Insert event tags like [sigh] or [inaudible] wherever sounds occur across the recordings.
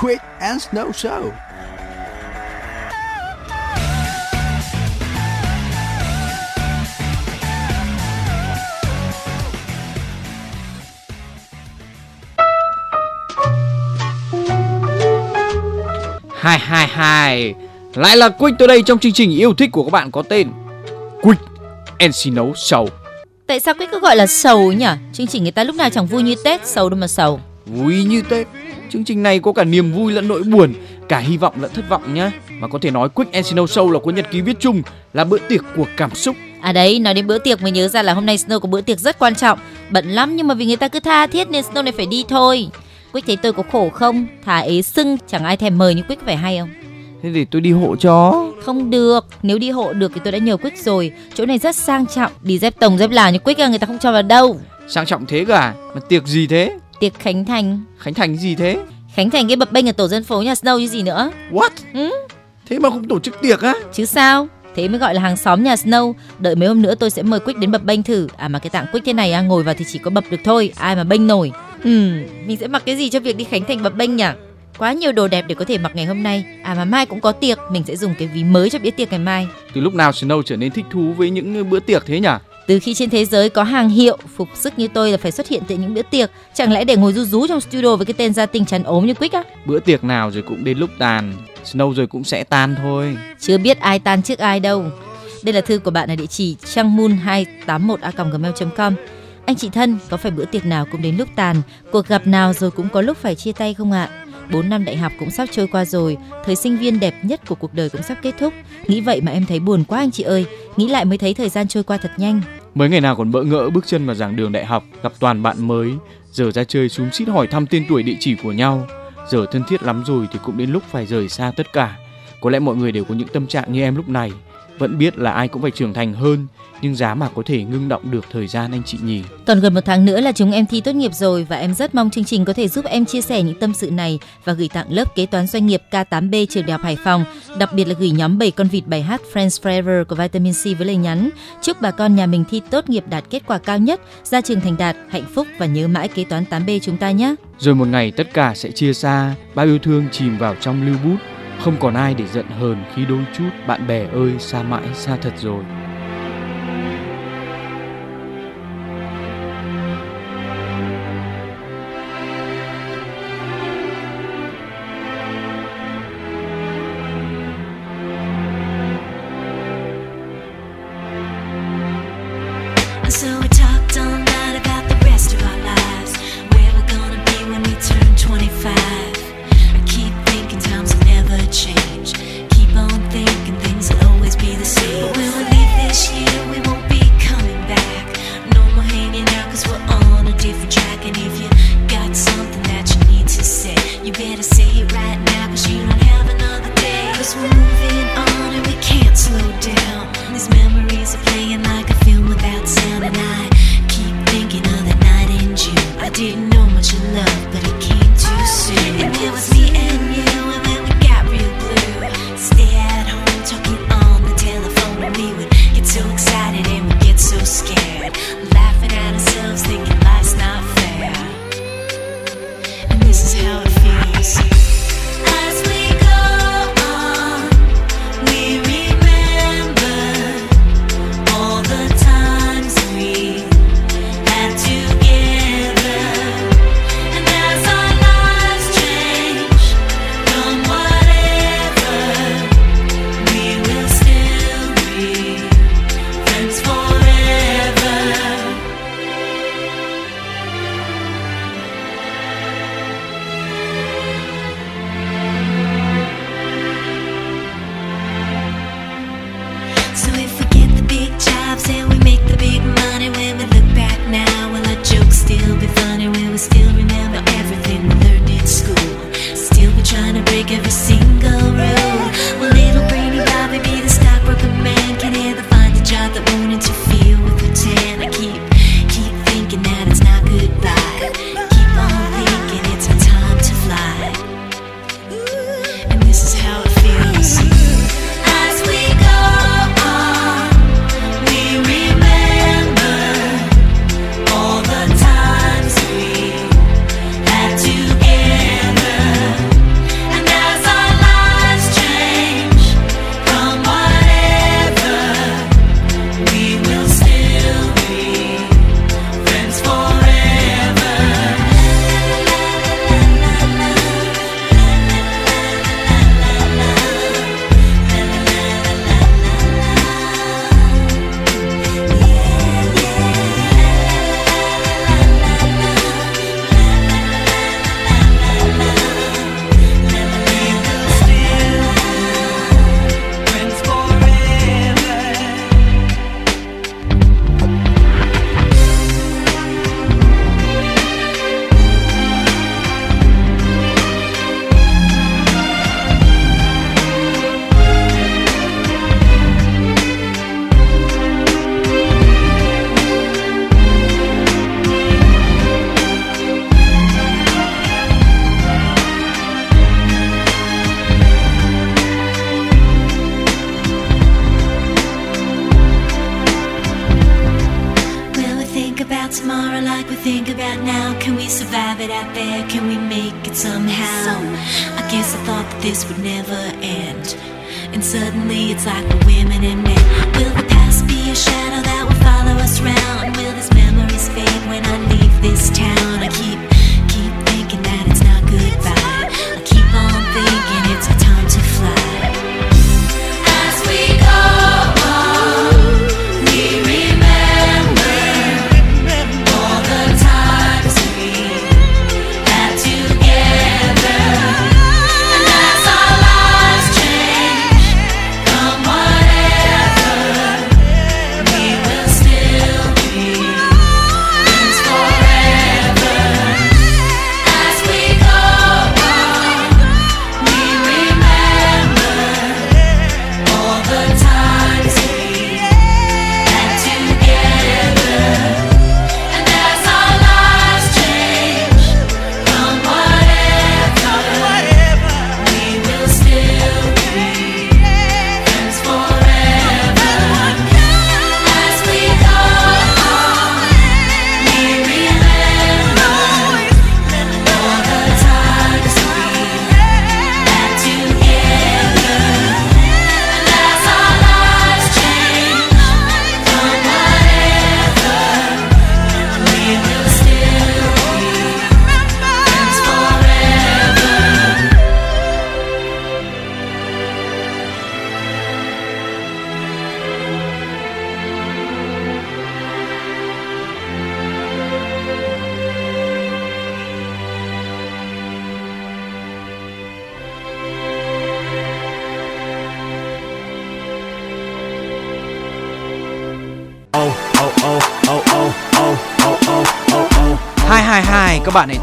Quick and Snow Show. hai hai hai lại là Quick tới đây trong chương trình yêu thích của các bạn có tên Quick and Snow Show. Tại sao Quick cứ gọi là sầu nhỉ? Chương trình người ta lúc nào chẳng vui như Tết, sầu đâu mà sầu. Vui như Tết. Chương trình này có cả niềm vui lẫn nỗi buồn, cả hy vọng lẫn thất vọng nhá. Mà có thể nói Quick and Snow Show là cuốn nhật ký viết chung, là bữa tiệc của cảm xúc. À đấy, nói đến bữa tiệc mới nhớ ra là hôm nay Snow có bữa tiệc rất quan trọng. Bận lắm nhưng mà vì người ta cứ tha thiết nên Snow này phải đi thôi. Quick thấy tôi có khổ không? Thà ế sưng chẳng ai thèm mời như Quick phải hay không? Thế thì tôi đi hộ cho. Không được, nếu đi hộ được thì tôi đã nhờ Quick rồi. Chỗ này rất sang trọng, đi dép tổng dép là như Quick à, người ta không cho vào đâu. Sang trọng thế cả, mà tiệc gì thế? Tiệc khánh thành. Khánh thành gì thế? Khánh thành cái bập bênh ở tổ dân phố nhà Snow như gì nữa? What? Ừ? Thế mà không tổ chức tiệc á? Chứ sao? Thế mới gọi là hàng xóm nhà Snow. Đợi mấy hôm nữa tôi sẽ mời Quick đến bập bênh thử. À mà cái tạng Quick thế này à, ngồi vào thì chỉ có bập được thôi, ai mà bênh nổi. Ừ, mình sẽ mặc cái gì cho việc đi khánh thành bập bênh nhỉ? Quá nhiều đồ đẹp để có thể mặc ngày hôm nay. À mà mai cũng có tiệc, mình sẽ dùng cái ví mới cho bữa tiệc ngày mai. Từ lúc nào Snow trở nên thích thú với những bữa tiệc thế nhỉ? Từ khi trên thế giới có hàng hiệu phục sức như tôi là phải xuất hiện tại những bữa tiệc, chẳng lẽ để ngồi rú rú trong studio với cái tên gia tinh chắn ốm như Quick á? Bữa tiệc nào rồi cũng đến lúc tàn, Snow rồi cũng sẽ tan thôi. Chưa biết ai tan trước ai đâu. Đây là thư của bạn ở địa chỉ trangmoon 281 gmail.com. Anh chị thân, có phải bữa tiệc nào cũng đến lúc tàn, cuộc gặp nào rồi cũng có lúc phải chia tay không ạ? 4 năm đại học cũng sắp trôi qua rồi, thời sinh viên đẹp nhất của cuộc đời cũng sắp kết thúc. Nghĩ vậy mà em thấy buồn quá anh chị ơi, nghĩ lại mới thấy thời gian trôi qua thật nhanh. Mới ngày nào còn bỡ ngỡ bước chân vào giảng đường đại học, gặp toàn bạn mới, giờ ra chơi súng xít hỏi thăm tên tuổi địa chỉ của nhau. Giờ thân thiết lắm rồi thì cũng đến lúc phải rời xa tất cả. Có lẽ mọi người đều có những tâm trạng như em lúc này, vẫn biết là ai cũng phải trưởng thành hơn nhưng giá mà có thể ngưng động được thời gian anh chị nhỉ. Còn gần một tháng nữa là chúng em thi tốt nghiệp rồi và em rất mong chương trình có thể giúp em chia sẻ những tâm sự này và gửi tặng lớp kế toán doanh nghiệp K8B trường đại học Hải Phòng, đặc biệt là gửi nhóm 7 con vịt bài hát Friends Forever của Vitamin C với lời nhắn chúc bà con nhà mình thi tốt nghiệp đạt kết quả cao nhất, ra trường thành đạt, hạnh phúc và nhớ mãi kế toán 8B chúng ta nhé. Rồi một ngày tất cả sẽ chia xa, bao yêu thương chìm vào trong lưu bút không còn ai để giận hờn khi đôi chút bạn bè ơi xa mãi xa thật rồi.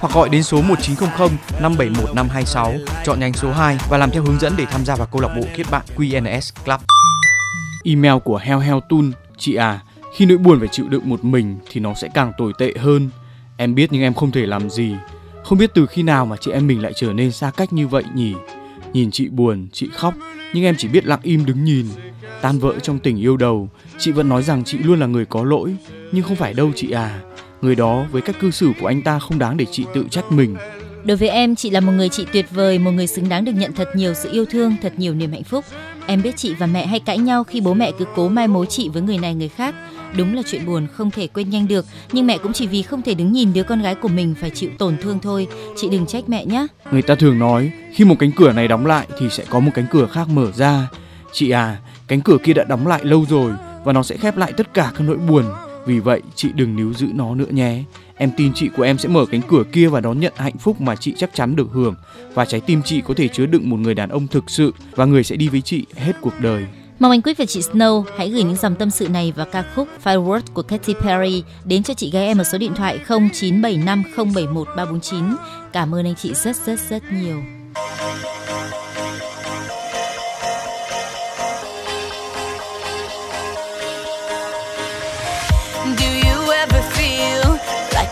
hoặc gọi đến số 1900 571 526 chọn nhánh số 2 và làm theo hướng dẫn để tham gia vào câu lạc bộ kết bạn QNS Club. Email của Heo Heo Tun, chị à, khi nỗi buồn phải chịu đựng một mình thì nó sẽ càng tồi tệ hơn. Em biết nhưng em không thể làm gì. Không biết từ khi nào mà chị em mình lại trở nên xa cách như vậy nhỉ? Nhìn chị buồn, chị khóc, nhưng em chỉ biết lặng im đứng nhìn. Tan vỡ trong tình yêu đầu, chị vẫn nói rằng chị luôn là người có lỗi, nhưng không phải đâu chị à. Người đó với cách cư xử của anh ta không đáng để chị tự trách mình. Đối với em, chị là một người chị tuyệt vời, một người xứng đáng được nhận thật nhiều sự yêu thương, thật nhiều niềm hạnh phúc. Em biết chị và mẹ hay cãi nhau khi bố mẹ cứ cố mai mối chị với người này người khác. Đúng là chuyện buồn không thể quên nhanh được, nhưng mẹ cũng chỉ vì không thể đứng nhìn đứa con gái của mình phải chịu tổn thương thôi. Chị đừng trách mẹ nhé. Người ta thường nói khi một cánh cửa này đóng lại thì sẽ có một cánh cửa khác mở ra. Chị à, cánh cửa kia đã đóng lại lâu rồi và nó sẽ khép lại tất cả các nỗi buồn. Vì vậy, chị đừng níu giữ nó nữa nhé. Em tin chị của em sẽ mở cánh cửa kia và đón nhận hạnh phúc mà chị chắc chắn được hưởng và trái tim chị có thể chứa đựng một người đàn ông thực sự và người sẽ đi với chị hết cuộc đời. Mong anh Quyết và chị Snow hãy gửi những dòng tâm sự này và ca khúc Fireworks của Katy Perry đến cho chị gái em ở số điện thoại 0975071349. Cảm ơn anh chị rất rất rất nhiều.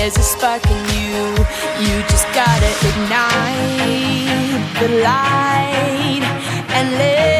There's a spark in you. You just gotta ignite the light and let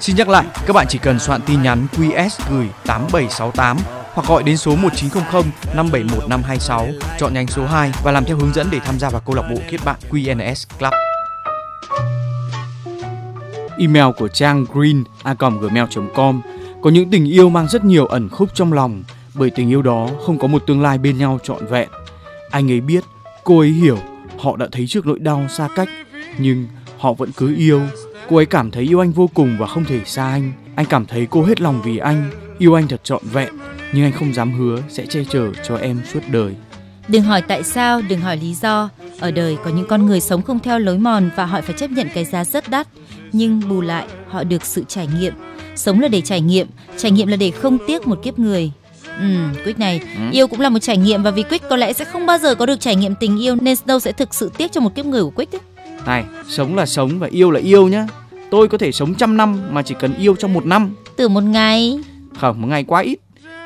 Xin nhắc lại, các bạn chỉ cần soạn tin nhắn QS gửi 8768 hoặc gọi đến số 1900 571 526 chọn nhánh số 2 và làm theo hướng dẫn để tham gia vào câu lạc bộ kết bạn QNS Club. Email của trang green@gmail.com có những tình yêu mang rất nhiều ẩn khúc trong lòng, bởi tình yêu đó không có một tương lai bên nhau trọn vẹn. Anh ấy biết, cô ấy hiểu, họ đã thấy trước nỗi đau xa cách, nhưng họ vẫn cứ yêu. Cô ấy cảm thấy yêu anh vô cùng và không thể xa anh. Anh cảm thấy cô hết lòng vì anh, yêu anh thật trọn vẹn, nhưng anh không dám hứa sẽ che chở cho em suốt đời. Đừng hỏi tại sao, đừng hỏi lý do. Ở đời có những con người sống không theo lối mòn và họ phải chấp nhận cái giá rất đắt, nhưng bù lại họ được sự trải nghiệm. Sống là để trải nghiệm, trải nghiệm là để không tiếc một kiếp người. Ừ, Quick này, yêu cũng là một trải nghiệm và vì Quick có lẽ sẽ không bao giờ có được trải nghiệm tình yêu nên Snow sẽ thực sự tiếc cho một kiếp người của ấy. Này, sống là sống và yêu là yêu nhá. Tôi có thể sống trăm năm mà chỉ cần yêu trong một năm. Từ một ngày, Không, một ngày quá ít.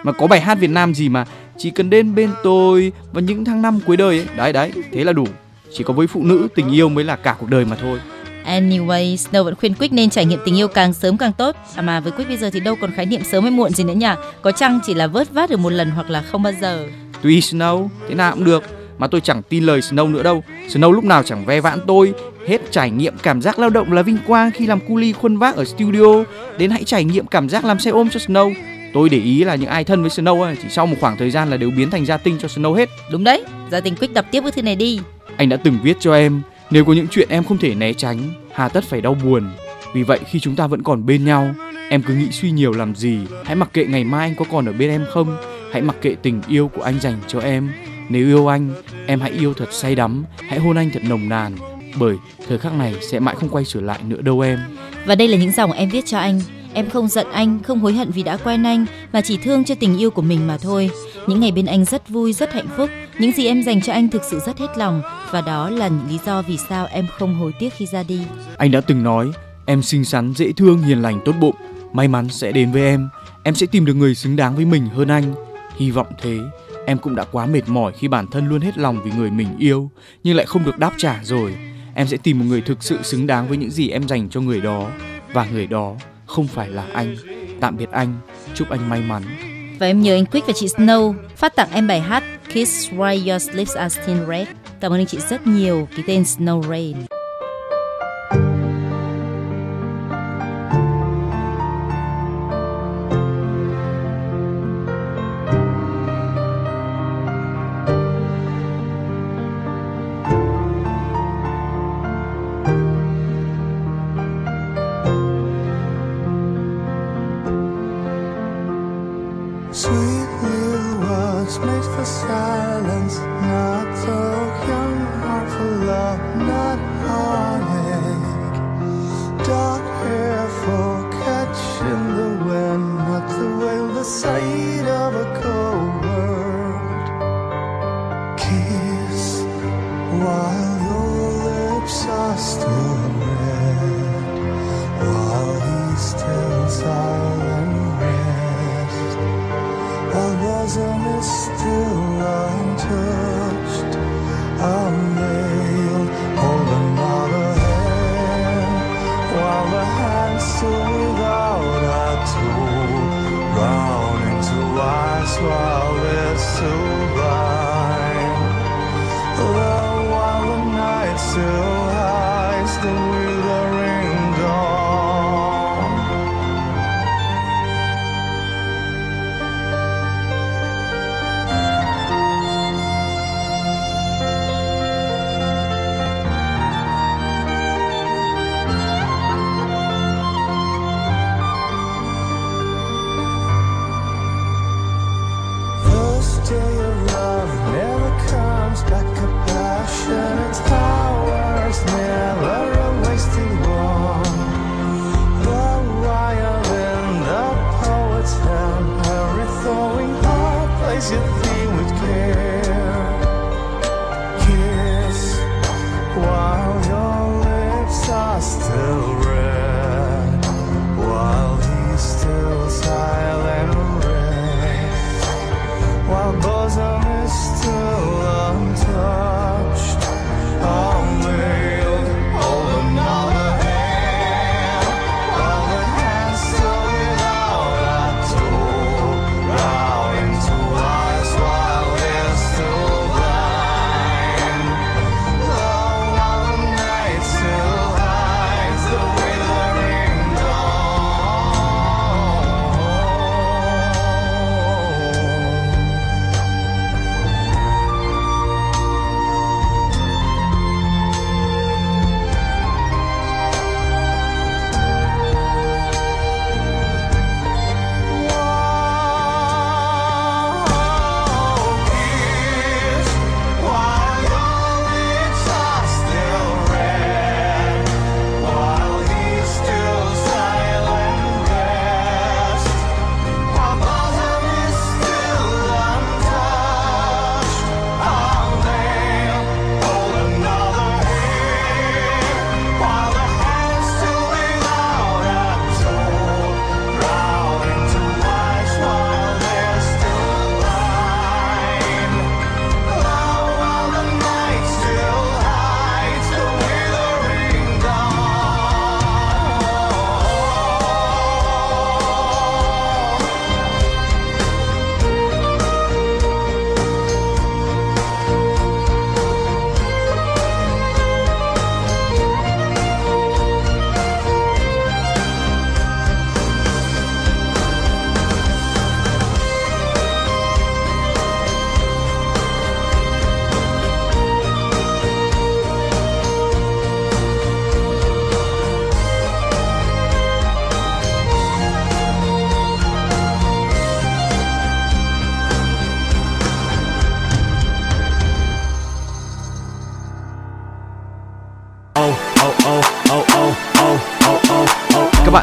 Mà có bài hát Việt Nam gì mà chỉ cần đến bên tôi vào những tháng năm cuối đời ấy. Đấy đấy, thế là đủ. Chỉ có với phụ nữ tình yêu mới là cả cuộc đời mà thôi. Anyway, Snow vẫn khuyên Quick nên trải nghiệm tình yêu càng sớm càng tốt. À mà với Quick bây giờ thì đâu còn khái niệm sớm hay muộn gì nữa nhỉ? Có chăng chỉ là vớt vát được một lần hoặc là không bao giờ. Tùy Snow, thế nào cũng được. Mà tôi chẳng tin lời Snow nữa đâu. Snow lúc nào chẳng ve vãn tôi. Hết trải nghiệm cảm giác lao động là vinh quang khi làm cu ly khuân vác ở studio. Đến hãy trải nghiệm cảm giác làm xe ôm cho Snow. Tôi để ý là những ai thân với Snow ấy, chỉ sau một khoảng thời gian là đều biến thành gia tinh cho Snow hết. Đúng đấy, gia tình Quick đọc tiếp bức thư này đi. Anh đã từng viết cho em nếu có những chuyện em không thể né tránh, hà tất phải đau buồn. Vì vậy khi chúng ta vẫn còn bên nhau, em cứ nghĩ suy nhiều làm gì. Hãy mặc kệ ngày mai anh có còn ở bên em không. Hãy mặc kệ tình yêu của anh dành cho em. Nếu yêu anh, em hãy yêu thật say đắm, hãy hôn anh thật nồng nàn, bởi thời khắc này sẽ mãi không quay trở lại nữa đâu em. Và đây là những dòng em viết cho anh. Em không giận anh, không hối hận vì đã quen anh, mà chỉ thương cho tình yêu của mình mà thôi. Những ngày bên anh rất vui, rất hạnh phúc. Những gì em dành cho anh thực sự rất hết lòng và đó là những lý do vì sao em không hối tiếc khi ra đi. Anh đã từng nói em xinh xắn, dễ thương, hiền lành, tốt bụng, may mắn sẽ đến với em. Em sẽ tìm được người xứng đáng với mình hơn anh. Hy vọng thế Em cũng đã quá mệt mỏi khi bản thân luôn hết lòng vì người mình yêu nhưng lại không được đáp trả rồi. Em sẽ tìm một người thực sự xứng đáng với những gì em dành cho người đó và người đó không phải là anh. Tạm biệt anh, chúc anh may mắn. Và em nhớ anh Quick và chị Snow phát tặng em bài hát Kiss Why Your Lips Are Still Red. Cảm ơn anh chị rất nhiều. Ký tên Snow Rain.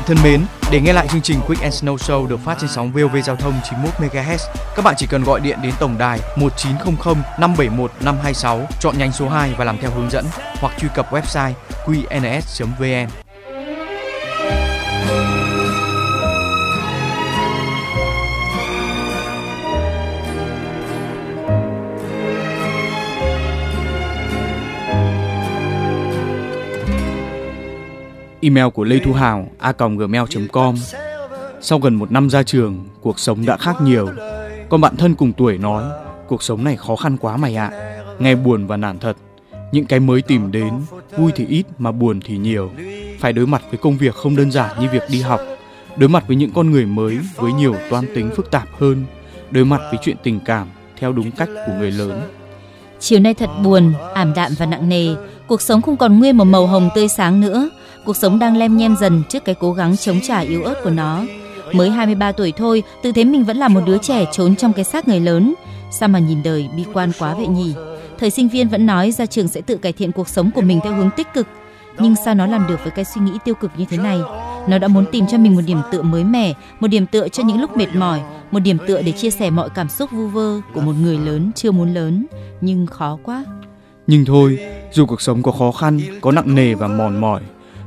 thân mến, để nghe lại chương trình Quick and Snow Show được phát trên sóng VOV Giao thông 91 MHz, các bạn chỉ cần gọi điện đến tổng đài 1900 571 526, chọn nhánh số 2 và làm theo hướng dẫn, hoặc truy cập website qns.vn. Email của Lê Thu Hào a gmail.com Sau gần một năm ra trường, cuộc sống đã khác nhiều. Con bạn thân cùng tuổi nói, cuộc sống này khó khăn quá mày ạ. Nghe buồn và nản thật. Những cái mới tìm đến, vui thì ít mà buồn thì nhiều. Phải đối mặt với công việc không đơn giản như việc đi học, đối mặt với những con người mới với nhiều toan tính phức tạp hơn, đối mặt với chuyện tình cảm theo đúng cách của người lớn. Chiều nay thật buồn, ảm đạm và nặng nề. Cuộc sống không còn nguyên một màu hồng tươi sáng nữa. Cuộc sống đang lem nhem dần trước cái cố gắng chống trả yếu ớt của nó. Mới 23 tuổi thôi, tự thấy mình vẫn là một đứa trẻ trốn trong cái xác người lớn. Sao mà nhìn đời bi quan quá vậy nhỉ? Thời sinh viên vẫn nói ra trường sẽ tự cải thiện cuộc sống của mình theo hướng tích cực. Nhưng sao nó làm được với cái suy nghĩ tiêu cực như thế này? Nó đã muốn tìm cho mình một điểm tựa mới mẻ, một điểm tựa cho những lúc mệt mỏi, một điểm tựa để chia sẻ mọi cảm xúc vu vơ của một người lớn chưa muốn lớn, nhưng khó quá. Nhưng thôi, dù cuộc sống có khó khăn, có nặng nề và mòn mỏi,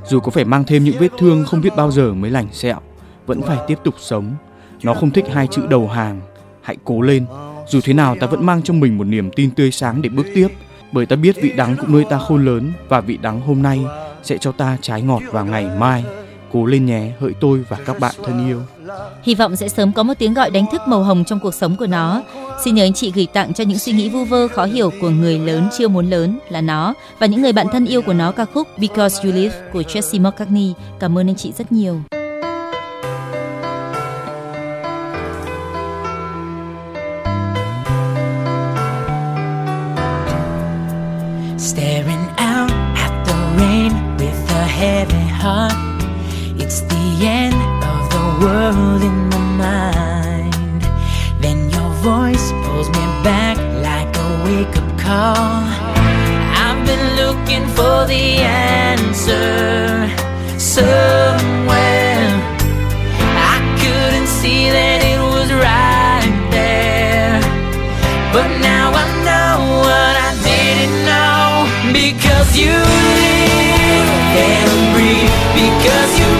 dù có phải mang thêm những vết thương không biết bao giờ mới lành sẹo, vẫn phải tiếp tục sống. Nó không thích hai chữ đầu hàng. Hãy cố lên. Dù thế nào ta vẫn mang trong mình một niềm tin tươi sáng để bước tiếp. Bởi ta biết vị đắng cũng nuôi ta khôn lớn và vị đắng hôm nay sẽ cho ta trái ngọt vào ngày mai. Cố lên nhé, hỡi tôi và các bạn thân yêu. Hy vọng sẽ sớm có một tiếng gọi đánh thức màu hồng trong cuộc sống của nó. Xin nhớ anh chị gửi tặng cho những suy nghĩ vu vơ khó hiểu của người lớn chưa muốn lớn là nó và những người bạn thân yêu của nó ca khúc Because You Live của Tracy McCartney. Cảm ơn anh chị rất nhiều. Staring out at the rain with a heavy heart. It's the end of the world in my mind. Then your voice pulls me back like a wake up call. I've been looking for the answer somewhere. I couldn't see that it was right there. But now I know what I didn't know because you live and breathe because you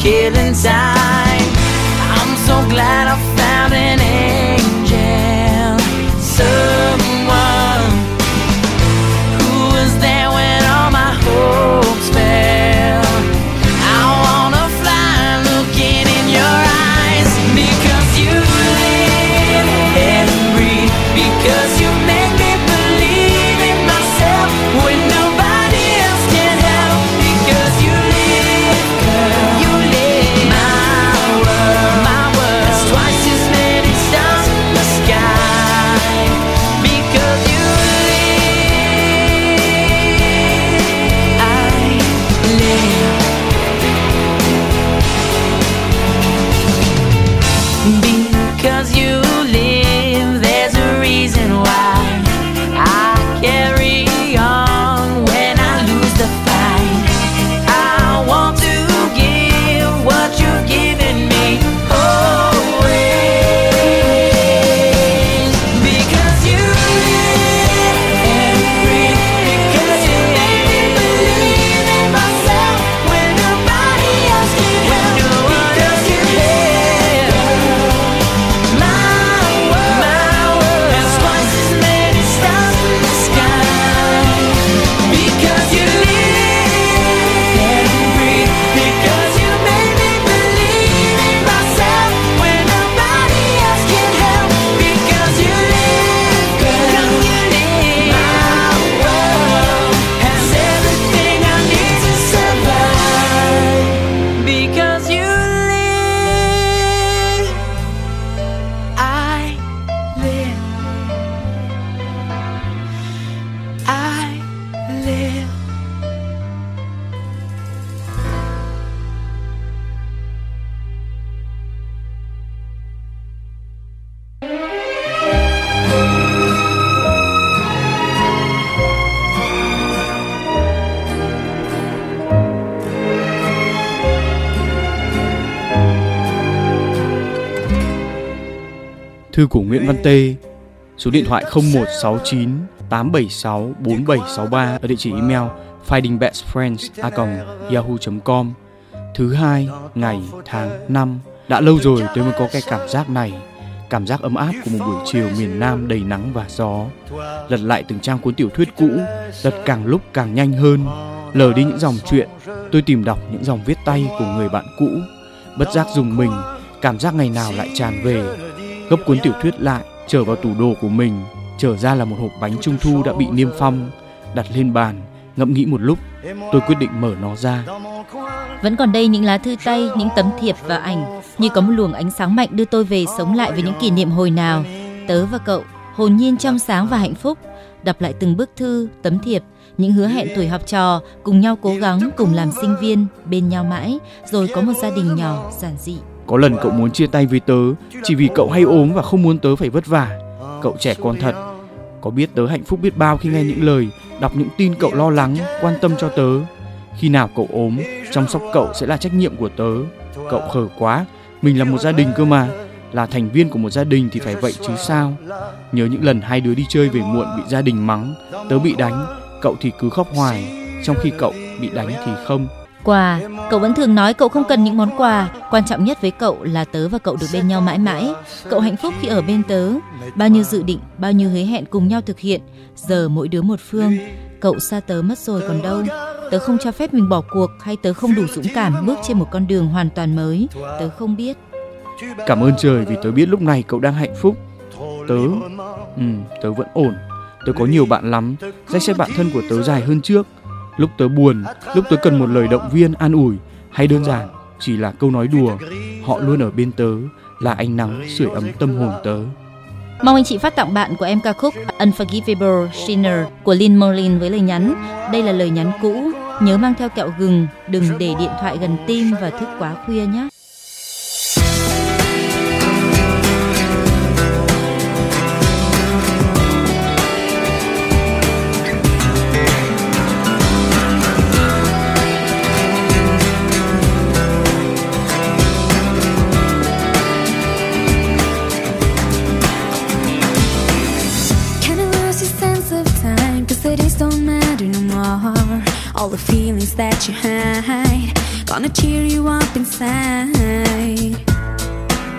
killing Thư của Nguyễn Văn Tê, số điện thoại 0169 876 4763 ở địa chỉ email findingbestfriends@yahoo.com. Thứ hai, ngày, tháng, năm. Đã lâu rồi tôi mới có cái cảm giác này cảm giác ấm áp của một buổi chiều miền Nam đầy nắng và gió. Lật lại từng trang cuốn tiểu thuyết cũ, lật càng lúc càng nhanh hơn, lờ đi những dòng chuyện, tôi tìm đọc những dòng viết tay của người bạn cũ, bất giác dùng mình, cảm giác ngày nào lại tràn về. Gấp cuốn tiểu thuyết lại, trở vào tủ đồ của mình, trở ra là một hộp bánh trung thu đã bị niêm phong, đặt lên bàn, ngẫm nghĩ một lúc, tôi quyết định mở nó ra. Vẫn còn đây những lá thư tay, những tấm thiệp và ảnh như có một luồng ánh sáng mạnh đưa tôi về sống lại với những kỷ niệm hồi nào. Tớ và cậu hồn nhiên trong sáng và hạnh phúc. Đọc lại từng bức thư, tấm thiệp, những hứa hẹn tuổi học trò, cùng nhau cố gắng, cùng làm sinh viên, bên nhau mãi, rồi có một gia đình nhỏ, giản dị. Có lần cậu muốn chia tay với tớ chỉ vì cậu hay ốm và không muốn tớ phải vất vả. Cậu trẻ con thật. Có biết tớ hạnh phúc biết bao khi nghe những lời, đọc những tin cậu lo lắng, quan tâm cho tớ. Khi nào cậu ốm, chăm sóc cậu sẽ là trách nhiệm của tớ. Cậu khờ quá, mình là một gia đình cơ mà, là thành viên của một gia đình thì phải vậy chứ sao. Nhớ những lần hai đứa đi chơi về muộn bị gia đình mắng, tớ bị đánh, cậu thì cứ khóc hoài, trong khi cậu bị đánh thì không. Quà, cậu vẫn thường nói cậu không cần những món quà, quan trọng nhất với cậu là tớ và cậu được bên nhau mãi mãi. Cậu hạnh phúc khi ở bên tớ, bao nhiêu dự định, bao nhiêu hứa hẹn cùng nhau thực hiện, giờ mỗi đứa một phương. Cậu xa tớ mất rồi còn đâu. Tớ không cho phép mình bỏ cuộc hay tớ không đủ dũng cảm bước trên một con đường hoàn toàn mới. Tớ không biết. Cảm ơn trời vì tớ biết lúc này cậu đang hạnh phúc. Tớ, ừ, tớ vẫn ổn. Tớ có nhiều bạn lắm. Danh sách bạn thân của tớ dài hơn trước. Lúc tớ buồn, lúc tớ cần một lời động viên, an ủi, hay đơn giản chỉ là câu nói đùa, họ luôn ở bên tớ, là ánh nắng sưởi ấm tâm hồn tớ. Mong anh chị phát tặng bạn của em ca khúc Unforgivable Sinner của Lin Merlin với lời nhắn. Đây là lời nhắn cũ. Nhớ mang theo kẹo gừng, đừng để điện thoại gần tim và thức quá khuya nhé. That you hide, gonna cheer you up inside.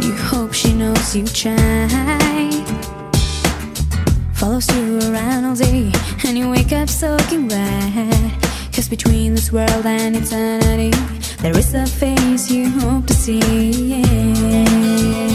You hope she knows you tried. Follows you around all day, and you wake up soaking wet. Cause between this world and eternity, there is a face you hope to see. You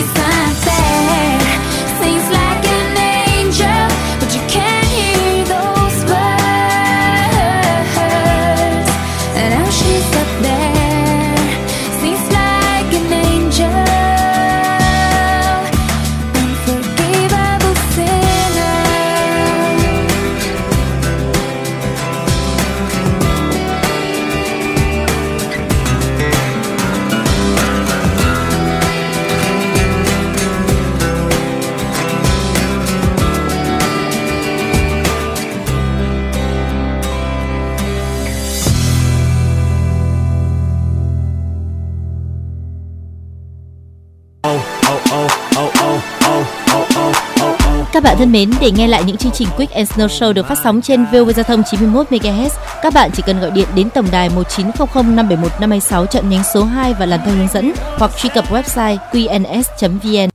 이 Các bạn thân mến, để nghe lại những chương trình Quick and Snow Show được phát sóng trên VOV Giao thông 91 MHz, các bạn chỉ cần gọi điện đến tổng đài 1900 571 526 chọn nhánh số 2 và làm theo hướng dẫn hoặc truy cập website qns.vn.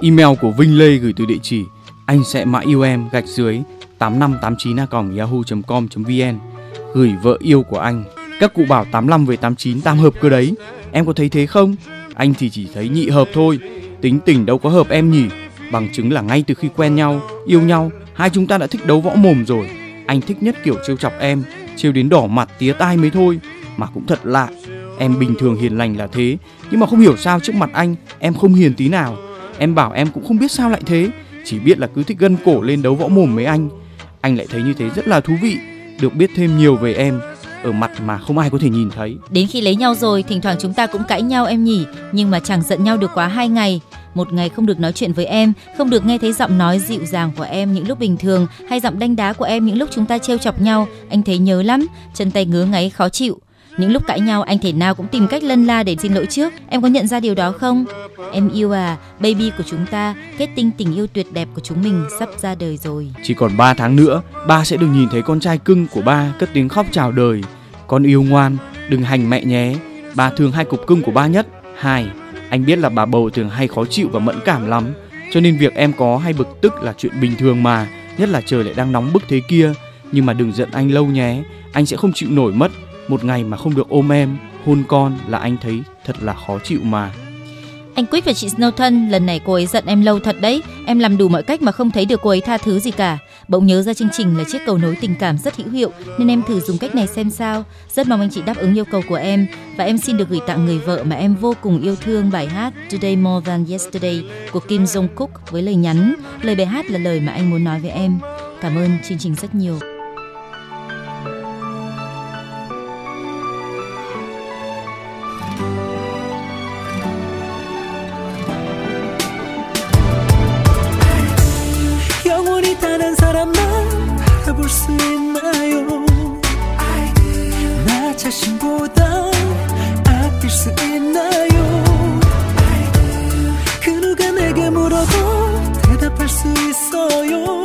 Email của Vinh Lê gửi từ địa chỉ anh sẽ mãi yêu em gạch dưới 8589 yahoo.com.vn gửi vợ yêu của anh. Các cụ bảo 85 về 89 tam hợp cơ đấy. Em có thấy thế không? Anh thì chỉ thấy nhị hợp thôi. Tính tình đâu có hợp em nhỉ? Bằng chứng là ngay từ khi quen nhau, yêu nhau, hai chúng ta đã thích đấu võ mồm rồi. Anh thích nhất kiểu trêu chọc em, trêu đến đỏ mặt tía tai mới thôi. Mà cũng thật lạ, em bình thường hiền lành là thế, nhưng mà không hiểu sao trước mặt anh em không hiền tí nào. Em bảo em cũng không biết sao lại thế, chỉ biết là cứ thích gân cổ lên đấu võ mồm với anh. Anh lại thấy như thế rất là thú vị, được biết thêm nhiều về em ở mặt mà không ai có thể nhìn thấy. Đến khi lấy nhau rồi, thỉnh thoảng chúng ta cũng cãi nhau em nhỉ, nhưng mà chẳng giận nhau được quá hai ngày. Một ngày không được nói chuyện với em, không được nghe thấy giọng nói dịu dàng của em những lúc bình thường, hay giọng đanh đá của em những lúc chúng ta trêu chọc nhau, anh thấy nhớ lắm, chân tay ngứa ngáy khó chịu. Những lúc cãi nhau anh thể nào cũng tìm cách lân la để xin lỗi trước Em có nhận ra điều đó không? Em yêu à, baby của chúng ta Kết tinh tình yêu tuyệt đẹp của chúng mình sắp ra đời rồi Chỉ còn 3 tháng nữa, ba sẽ được nhìn thấy con trai cưng của ba cất tiếng khóc chào đời. Con yêu ngoan, đừng hành mẹ nhé. Bà thương hai cục cưng của ba nhất. Hai, anh biết là bà bầu thường hay khó chịu và mẫn cảm lắm, cho nên việc em có hay bực tức là chuyện bình thường mà, nhất là trời lại đang nóng bức thế kia. Nhưng mà đừng giận anh lâu nhé, anh sẽ không chịu nổi mất. Một ngày mà không được ôm em, hôn con là anh thấy thật là khó chịu mà. Anh Quyết và chị Snow thân, lần này cô ấy giận em lâu thật đấy. Em làm đủ mọi cách mà không thấy được cô ấy tha thứ gì cả. Bỗng nhớ ra chương trình là chiếc cầu nối tình cảm rất hữu hiệu, nên em thử dùng cách này xem sao. Rất mong anh chị đáp ứng yêu cầu của em và em xin được gửi tặng người vợ mà em vô cùng yêu thương bài hát Today More Than Yesterday của Kim Jong Kook với lời nhắn. Lời bài hát là lời mà anh muốn nói với em. Cảm ơn chương trình rất nhiều. 수 있나요? 나 자신보다 아낄 수 있나요? 그 누가 내게 물어도 대답할 수 있어요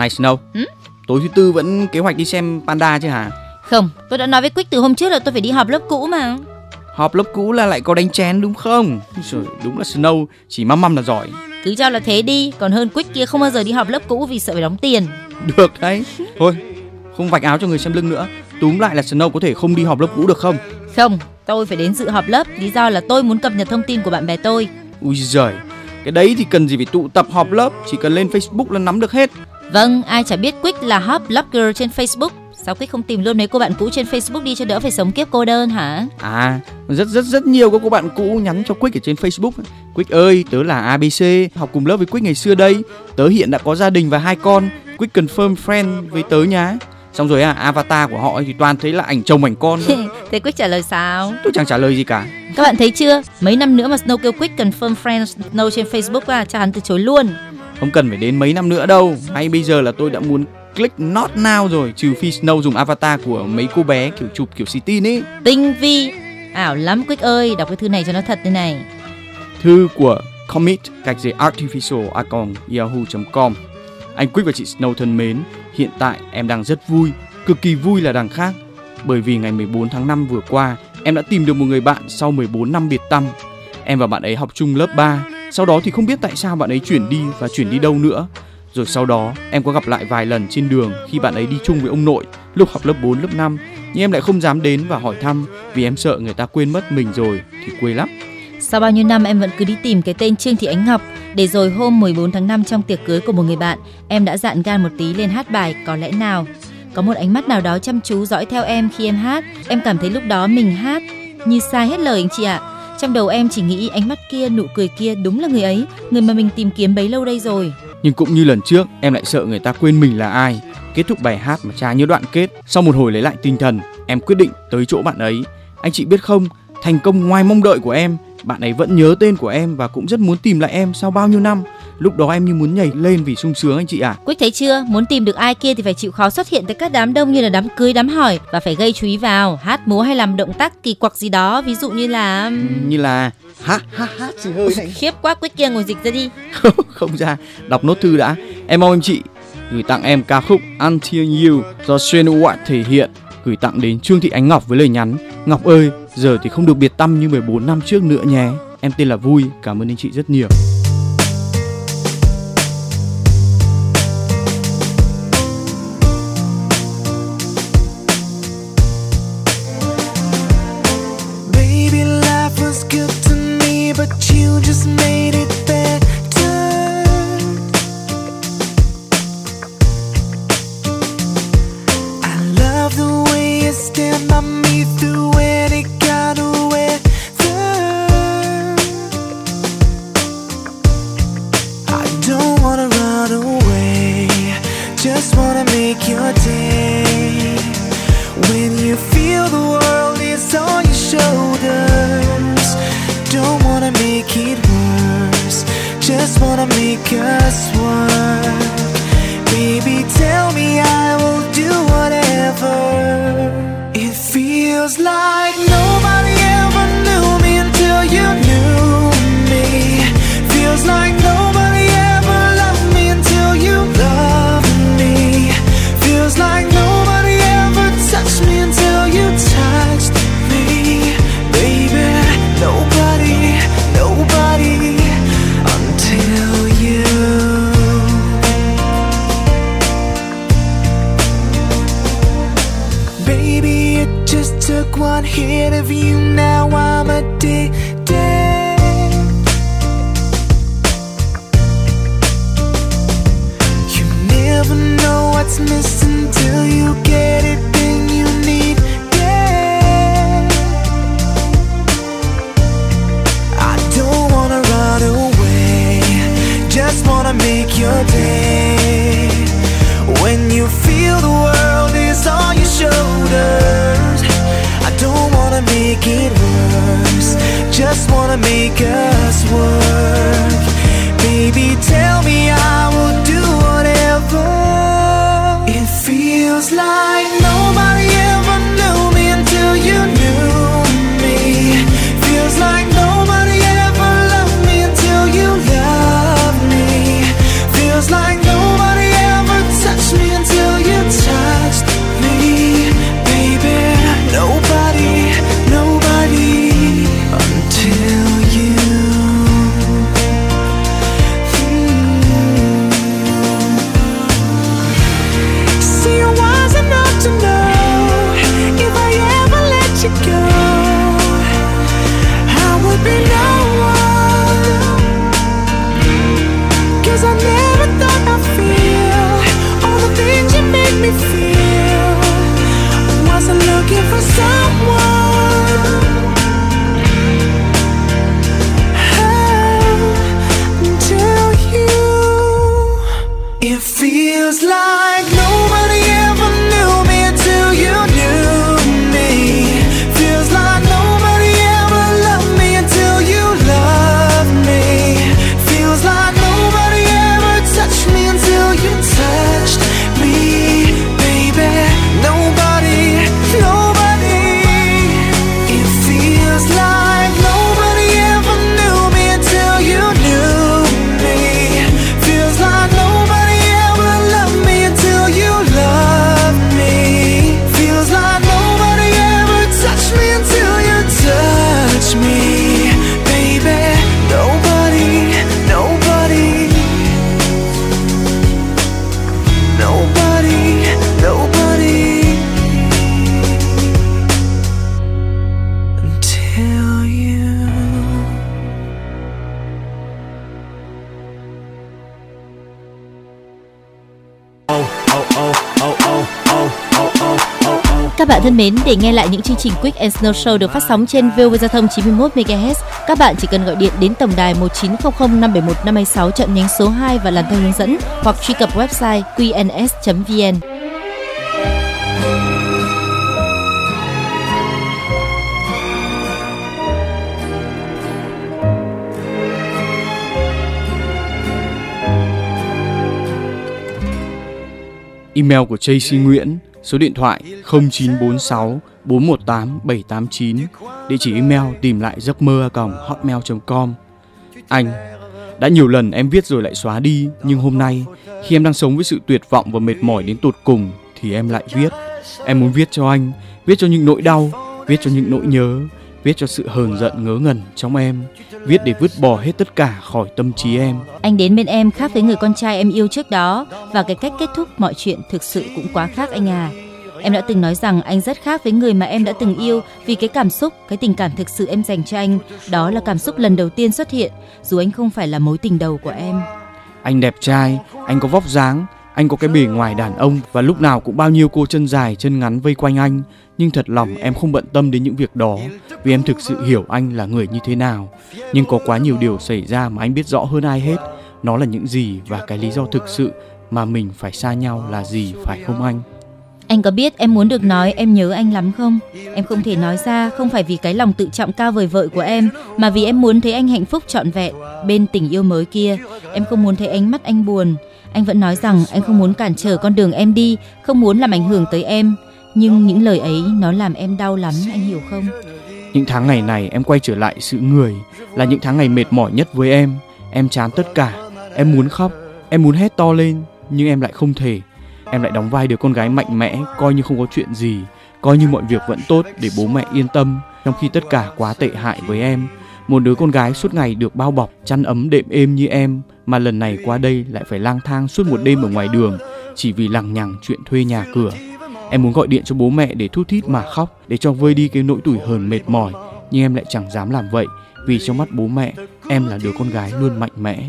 Này Snow, Hử? tối thứ tư vẫn kế hoạch đi xem Panda chứ hả? Không, tôi đã nói với Quick từ hôm trước là tôi phải đi họp lớp cũ mà. Họp lớp cũ là lại có đánh chén đúng không? Rồi, đúng là Snow chỉ măm măm là giỏi. Cứ cho là thế đi, còn hơn Quick kia không bao giờ đi họp lớp cũ vì sợ phải đóng tiền. Được đấy. Thôi, không vạch áo cho người xem lưng nữa. Túm lại là Snow có thể không đi họp lớp cũ được không? Không, tôi phải đến dự họp lớp, lý do là tôi muốn cập nhật thông tin của bạn bè tôi. Ui giời, cái đấy thì cần gì phải tụ tập họp lớp, chỉ cần lên Facebook là nắm được hết. Vâng, ai chả biết Quick là hot blogger trên Facebook. Sao Quick không tìm luôn mấy cô bạn cũ trên Facebook đi cho đỡ phải sống kiếp cô đơn hả? À, rất rất rất nhiều các cô bạn cũ nhắn cho Quick ở trên Facebook. Quick ơi, tớ là ABC, học cùng lớp với Quick ngày xưa đây. Tớ hiện đã có gia đình và hai con. Quick confirm friend với tớ nhá. Xong rồi à, avatar của họ thì toàn thấy là ảnh chồng ảnh con. [laughs] Thế Quick trả lời sao? Tôi chẳng trả lời gì cả. Các bạn thấy chưa? Mấy năm nữa mà Snow kêu Quick confirm friend Snow trên Facebook à, chắc hắn từ chối luôn. Không cần phải đến mấy năm nữa đâu. Hay bây giờ là tôi đã muốn click not now rồi, trừ phi Snow dùng avatar của mấy cô bé kiểu chụp kiểu tin ấy. Tinh vi. Ảo lắm Quick ơi, đọc cái thư này cho nó thật thế này. Thư của commit gạch dưới artificial yahoo.com Anh Quick và chị Snow thân mến, hiện tại em đang rất vui, cực kỳ vui là đằng khác. Bởi vì ngày 14 tháng 5 vừa qua, em đã tìm được một người bạn sau 14 năm biệt tâm. Em và bạn ấy học chung lớp 3, sau đó thì không biết tại sao bạn ấy chuyển đi và chuyển đi đâu nữa. Rồi sau đó, em có gặp lại vài lần trên đường khi bạn ấy đi chung với ông nội lúc học lớp 4, lớp 5. Nhưng em lại không dám đến và hỏi thăm vì em sợ người ta quên mất mình rồi thì quê lắm. Sau bao nhiêu năm em vẫn cứ đi tìm cái tên Trương Thị Ánh Ngọc để rồi hôm 14 tháng 5 trong tiệc cưới của một người bạn, em đã dạn gan một tí lên hát bài có lẽ nào. Có một ánh mắt nào đó chăm chú dõi theo em khi em hát, em cảm thấy lúc đó mình hát như sai hết lời anh chị ạ. Trong đầu em chỉ nghĩ ánh mắt kia, nụ cười kia đúng là người ấy, người mà mình tìm kiếm bấy lâu đây rồi. Nhưng cũng như lần trước, em lại sợ người ta quên mình là ai. Kết thúc bài hát mà cha như đoạn kết. Sau một hồi lấy lại tinh thần, em quyết định tới chỗ bạn ấy. Anh chị biết không, thành công ngoài mong đợi của em, bạn ấy vẫn nhớ tên của em và cũng rất muốn tìm lại em sau bao nhiêu năm. Lúc đó em như muốn nhảy lên vì sung sướng anh chị ạ. Quick thấy chưa, muốn tìm được ai kia thì phải chịu khó xuất hiện tại các đám đông như là đám cưới, đám hỏi và phải gây chú ý vào, hát múa hay làm động tác kỳ quặc gì đó, ví dụ như là Ừ, Như là hát hát hát gì hơi này. khiếp quá Quick kia ngồi dịch ra đi. không, không ra, đọc nốt thư đã. Em mong anh chị gửi tặng em ca khúc Until You do Xuyên Watt thể hiện gửi tặng đến Trương Thị Ánh Ngọc với lời nhắn Ngọc ơi, giờ thì không được biệt tâm như 14 năm trước nữa nhé. Em tên là Vui, cảm ơn anh chị rất nhiều. Wanna make us thân mến, để nghe lại những chương trình Quick and Snow Show được phát sóng trên VOV Giao thông 91 MHz, các bạn chỉ cần gọi điện đến tổng đài 1900 571 526 chọn nhánh số 2 và làm theo hướng dẫn hoặc truy cập website qns.vn. Email của JC Nguyễn, số điện thoại 0946 418 789, địa chỉ email tìm lại giấc mơ hotmail.com. Anh, đã nhiều lần em viết rồi lại xóa đi, nhưng hôm nay khi em đang sống với sự tuyệt vọng và mệt mỏi đến tột cùng thì em lại viết. Em muốn viết cho anh, viết cho những nỗi đau, viết cho những nỗi nhớ, viết cho sự hờn giận ngớ ngẩn trong em, viết để vứt bỏ hết tất cả khỏi tâm trí em. Anh đến bên em khác với người con trai em yêu trước đó và cái cách kết thúc mọi chuyện thực sự cũng quá khác anh à. Em đã từng nói rằng anh rất khác với người mà em đã từng yêu vì cái cảm xúc, cái tình cảm thực sự em dành cho anh, đó là cảm xúc lần đầu tiên xuất hiện, dù anh không phải là mối tình đầu của em. Anh đẹp trai, anh có vóc dáng, anh có cái bề ngoài đàn ông và lúc nào cũng bao nhiêu cô chân dài, chân ngắn vây quanh anh. Nhưng thật lòng em không bận tâm đến những việc đó, vì em thực sự hiểu anh là người như thế nào. Nhưng có quá nhiều điều xảy ra mà anh biết rõ hơn ai hết. Nó là những gì và cái lý do thực sự mà mình phải xa nhau là gì, phải không anh? Anh có biết em muốn được nói em nhớ anh lắm không? Em không thể nói ra không phải vì cái lòng tự trọng cao vời vợi của em mà vì em muốn thấy anh hạnh phúc trọn vẹn bên tình yêu mới kia. Em không muốn thấy ánh mắt anh buồn. Anh vẫn nói rằng anh không muốn cản trở con đường em đi, không muốn làm ảnh hưởng tới em. Nhưng những lời ấy nó làm em đau lắm, anh hiểu không? những tháng ngày này em quay trở lại sự người là những tháng ngày mệt mỏi nhất với em em chán tất cả em muốn khóc em muốn hét to lên nhưng em lại không thể em lại đóng vai đứa con gái mạnh mẽ, coi như không có chuyện gì, coi như mọi việc vẫn tốt để bố mẹ yên tâm, trong khi tất cả quá tệ hại với em. Một đứa con gái suốt ngày được bao bọc, chăn ấm đệm êm như em, mà lần này qua đây lại phải lang thang suốt một đêm ở ngoài đường, chỉ vì lằng nhằng chuyện thuê nhà cửa. Em muốn gọi điện cho bố mẹ để thút thít mà khóc, để cho vơi đi cái nỗi tủi hờn mệt mỏi, nhưng em lại chẳng dám làm vậy, vì trong mắt bố mẹ, em là đứa con gái luôn mạnh mẽ.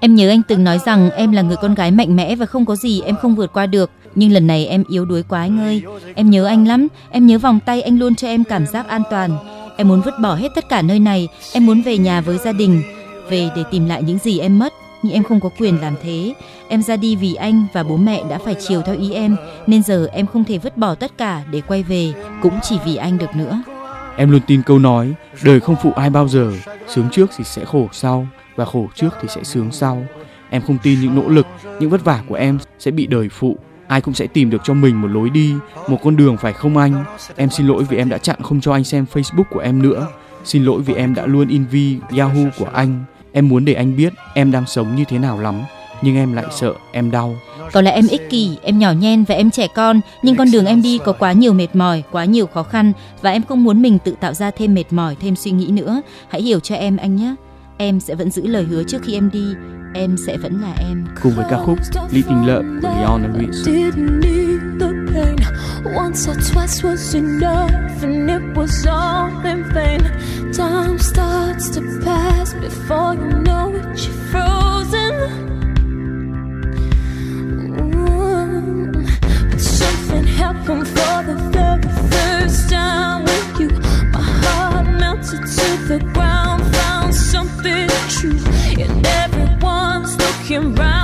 Em nhớ anh từng nói rằng em là người con gái mạnh mẽ và không có gì em không vượt qua được. Nhưng lần này em yếu đuối quá anh ơi. Em nhớ anh lắm. Em nhớ vòng tay anh luôn cho em cảm giác an toàn. Em muốn vứt bỏ hết tất cả nơi này. Em muốn về nhà với gia đình. Về để tìm lại những gì em mất. Nhưng em không có quyền làm thế. Em ra đi vì anh và bố mẹ đã phải chiều theo ý em. Nên giờ em không thể vứt bỏ tất cả để quay về. Cũng chỉ vì anh được nữa. em luôn tin câu nói, đời không phụ ai bao giờ sướng trước thì sẽ khổ sau và khổ trước thì sẽ sướng sau. Em không tin những nỗ lực những vất vả của em sẽ bị đời phụ. Ai cũng sẽ tìm được cho mình một lối đi một con đường phải không anh? Em xin lỗi vì em đã chặn không cho anh xem facebook của em nữa. Xin lỗi vì em đã luôn invi yahoo của anh. Em muốn để anh biết em đang sống như thế nào lắm nhưng em lại sợ em đau. Có lẽ em ích kỷ, em nhỏ nhen và em trẻ con, nhưng con đường em đi có quá nhiều mệt mỏi, quá nhiều khó khăn và em không muốn mình tự tạo ra thêm mệt mỏi, thêm suy nghĩ nữa. Hãy hiểu cho em anh nhé. Em sẽ vẫn giữ lời hứa trước khi em đi. Em sẽ vẫn là em. cùng với ca khúc Ly tình lợ của Leon pain. Once or twice was enough, and it was all in vain. Time starts to pass before you know it, you're frozen. Mm. But something happened for the can run.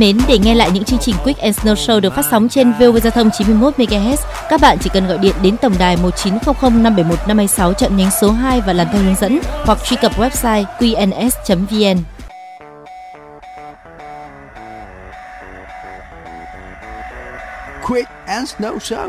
Mến, để nghe lại những chương trình Quick and Snow Show được phát sóng trên VOV Giao thông 91 MHz, các bạn chỉ cần gọi điện đến tổng đài 1900 571 526 chọn nhánh số 2 và làm theo hướng dẫn hoặc truy cập website qns.vn. Quick and Snow Show.